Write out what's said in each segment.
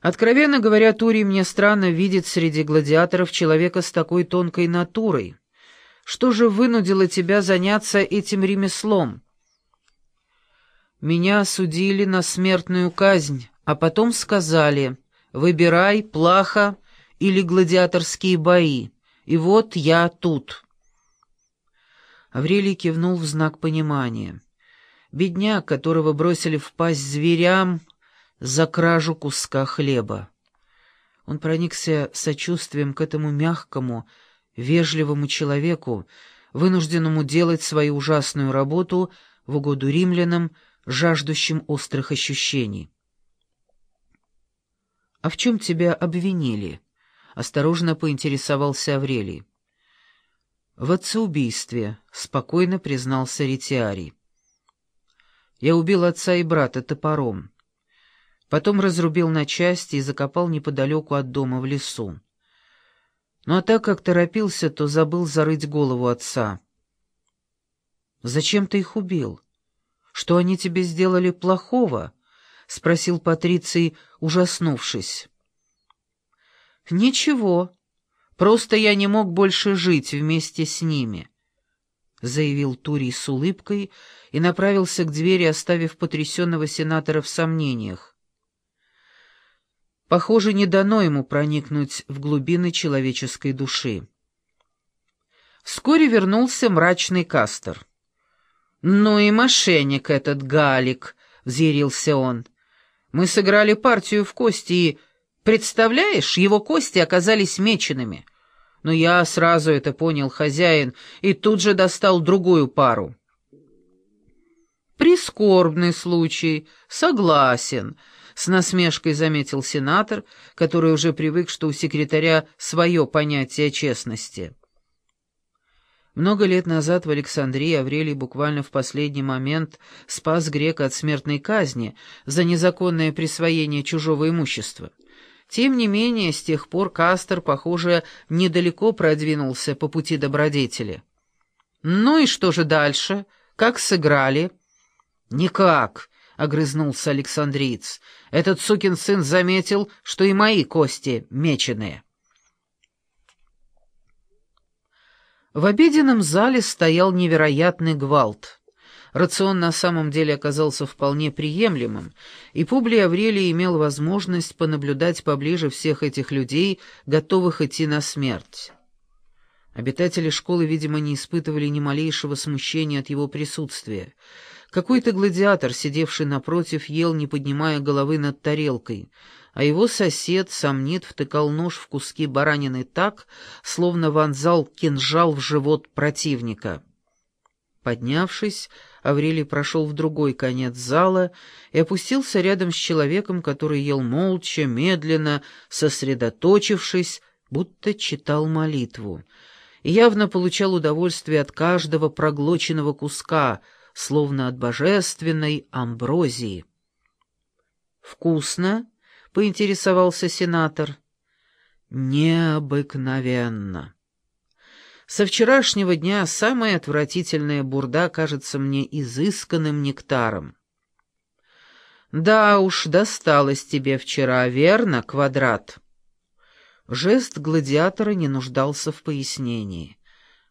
Откровенно говоря, Турий мне странно видеть среди гладиаторов человека с такой тонкой натурой. Что же вынудило тебя заняться этим ремеслом? Меня осудили на смертную казнь, а потом сказали, выбирай, плаха или гладиаторские бои. И вот я тут. Аврелий кивнул в знак понимания. Бедняк, которого бросили в пасть зверям, за кражу куска хлеба. Он проникся сочувствием к этому мягкому, вежливому человеку, вынужденному делать свою ужасную работу в угоду римлянам, жаждущим острых ощущений. «А в чем тебя обвинили?» — осторожно поинтересовался Аврелий. «В отцеубийстве», — спокойно признался Ретиарий. «Я убил отца и брата топором. Потом разрубил на части и закопал неподалеку от дома в лесу. Ну а так как торопился, то забыл зарыть голову отца. «Зачем ты их убил? Что они тебе сделали плохого?» — спросил Патриций, ужаснувшись. «Ничего, просто я не мог больше жить вместе с ними», — заявил Турий с улыбкой и направился к двери, оставив потрясенного сенатора в сомнениях. Похоже, не дано ему проникнуть в глубины человеческой души. Вскоре вернулся мрачный Кастер. «Ну и мошенник этот Галик», — взъярился он. «Мы сыграли партию в кости, и, представляешь, его кости оказались меченными. Но я сразу это понял, хозяин, и тут же достал другую пару». «Прискорбный случай, согласен», с насмешкой заметил сенатор, который уже привык, что у секретаря свое понятие честности. Много лет назад в Александрии Аврелий буквально в последний момент спас грека от смертной казни за незаконное присвоение чужого имущества. Тем не менее, с тех пор Кастер, похоже, недалеко продвинулся по пути добродетели. «Ну и что же дальше? Как сыграли?» «Никак огрызнулся Александриец. «Этот сукин сын заметил, что и мои кости меченые». В обеденном зале стоял невероятный гвалт. Рацион на самом деле оказался вполне приемлемым, и Публий Аврелий имел возможность понаблюдать поближе всех этих людей, готовых идти на смерть. Обитатели школы, видимо, не испытывали ни малейшего смущения от его присутствия — какой-то гладиатор, сидевший напротив, ел, не поднимая головы над тарелкой, а его сосед, сомнит, втыкал нож в куски баранины так, словно вонзал кинжал в живот противника. Поднявшись, Аврелий прошел в другой конец зала и опустился рядом с человеком, который ел молча, медленно, сосредоточившись, будто читал молитву, и явно получал удовольствие от каждого проглоченного куска — словно от божественной амброзии. «Вкусно?» — поинтересовался сенатор. «Необыкновенно!» Со вчерашнего дня самая отвратительная бурда кажется мне изысканным нектаром. «Да уж, досталось тебе вчера, верно, квадрат?» Жест гладиатора не нуждался в пояснении.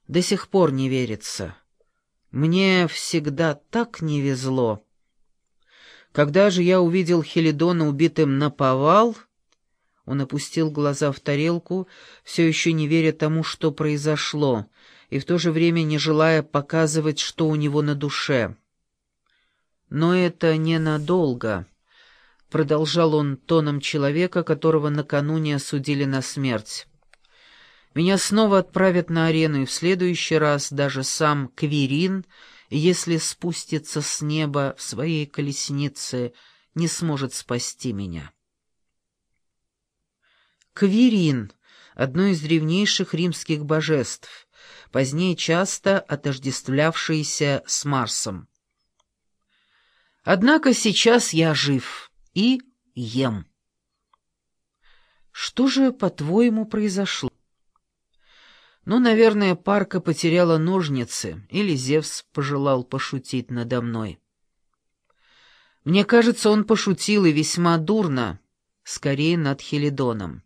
До сих пор не верится. Мне всегда так не везло. Когда же я увидел Хелидона убитым на повал, он опустил глаза в тарелку, все еще не веря тому, что произошло, и в то же время не желая показывать, что у него на душе. «Но это ненадолго», — продолжал он тоном человека, которого накануне осудили на смерть. Меня снова отправят на арену, и в следующий раз даже сам Кверин, если спустится с неба в своей колеснице, не сможет спасти меня. Кверин — одно из древнейших римских божеств, позднее часто отождествлявшееся с Марсом. Однако сейчас я жив и ем. Что же, по-твоему, произошло? Ну, наверное, парка потеряла ножницы, или Зевс пожелал пошутить надо мной. Мне кажется, он пошутил и весьма дурно, скорее над Хелидоном.